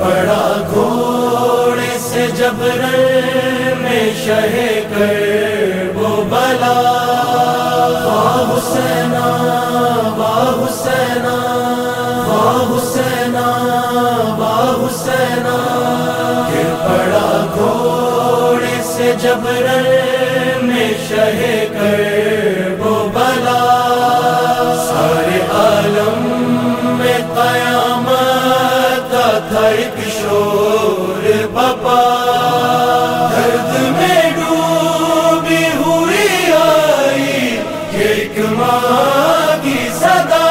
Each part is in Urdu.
پڑا گھوڑے سے جبر میں شہ کر وہ بلا۔ واہ حسینا واہ حسینا واہ حسینا واہ حسینا۔ گر پڑا گھوڑے سے جبر میں شہ کر وہ بلا۔ سارے عالم میں قیامت کا تھا ایک شور بپا، درد میں ڈوبی ہوئی آئی، ایک ماں کی صدا۔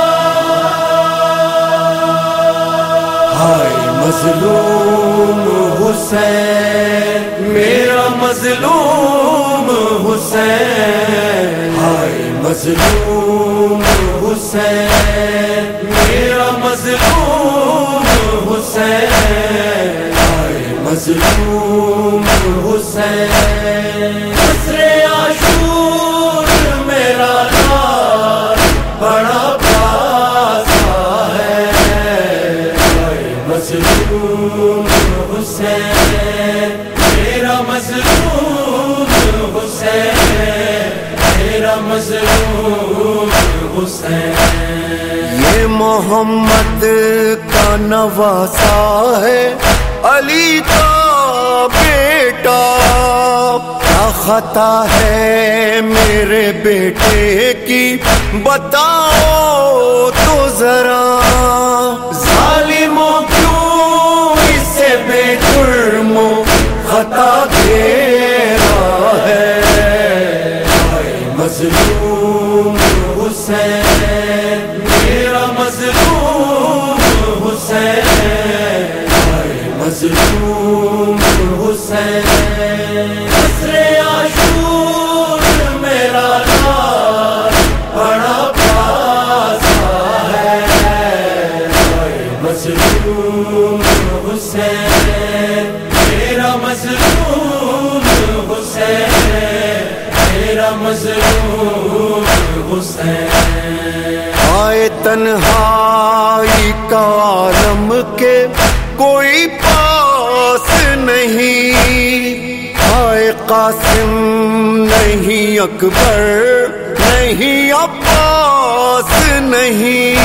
ہائے مظلوم حسین، میرا مظلوم حسین۔ ہائے مظلوم حسین۔ حسین مظلوم حسین۔ حسر میرا بڑا ہے۔ مظلوم حسین میرا مظلوم حسین۔ محمد کا نواسا ہے۔ علی کا بیٹا، کیا خطا ہے میرے بیٹے کی؟ بتاؤ تو ذرا۔ ظالموں کیوں اسے بے جرموں خطا گھیرا ہے؟ مظلوم حسین۔ مظلوم حسین میرا مظلوم حسین میرا مظلوم حسین۔ آئے تنہائی کا عالم کے کوئی پاس نہیں۔ قاسم، نہیں اکبر، نہیں عباس، نہیں۔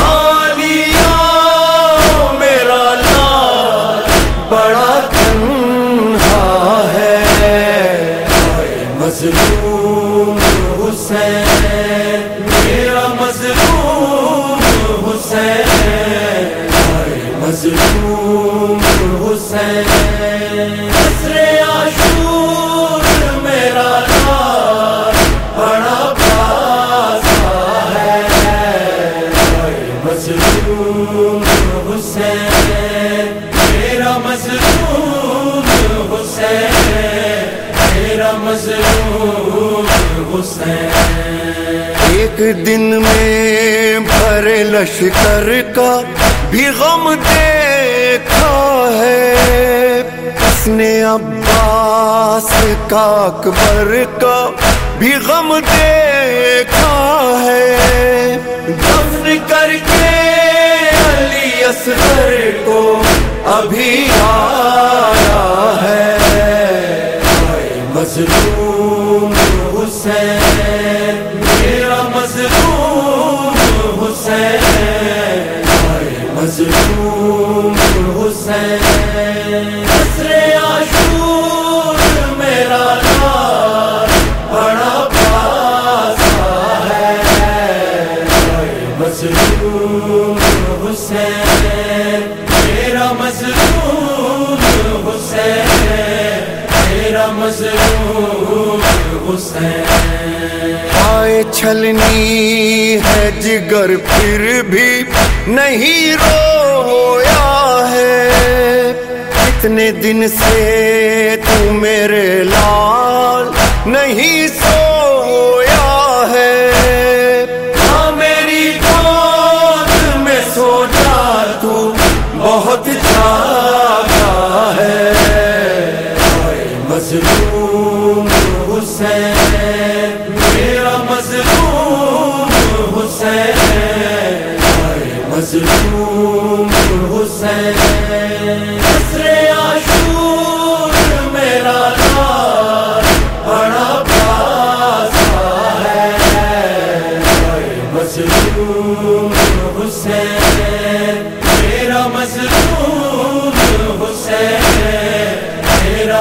عالیہ میرا لال بڑا تنہا ہے۔ مظلوم حسین، میرا مظلوم حسین۔ مظلوم حسین۔ میرا مظلوم حسین۔ ایک دن میں بھرے لشکر کا بھی غم دیکھا ہے۔ اس نے عباس کا اکبر کا بھی غم دیکھا ہے۔ دفن کر کے علی اصغر کو ابھی آیا ہے۔ مظلوم حسین مظلوم حسین۔ آئے چھلنی ہے جگر، پھر بھی نہیں رویا ہے۔ کتنے دن سے تو میرے لال نہیں سو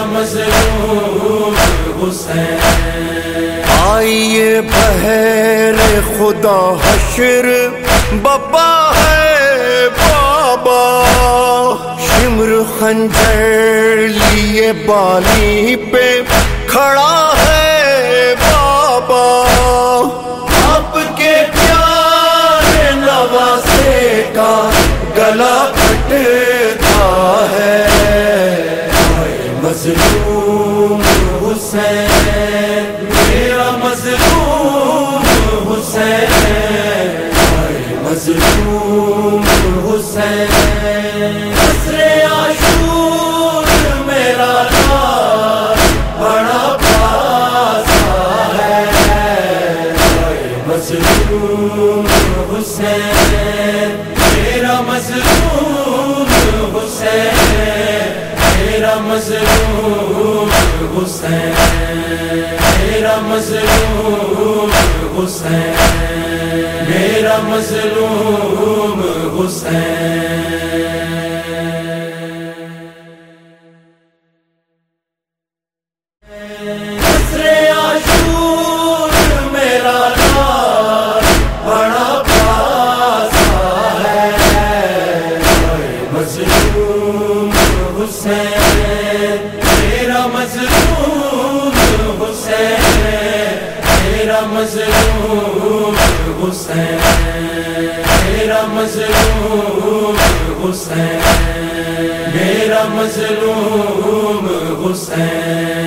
مظلوم حسین۔ آئیے بہر خدا حشر، بابا ہے بابا۔ شمر خنجر لیے بالی پہ کھڑا ہے بابا۔ آپ کے پیار نواسے کا گلا کٹتا مظلوم حسین، میرا مظلوم حسین مظلوم حسین۔ عاشور، میرا بڑا پاسا ہے۔ مظلوم حسین، میرا مظلوم مظلوم حسین میرا مظلوم حسین میرا مظلوم حسین۔ حسین میرا مظلوم حسین میرا مظلوم حسین۔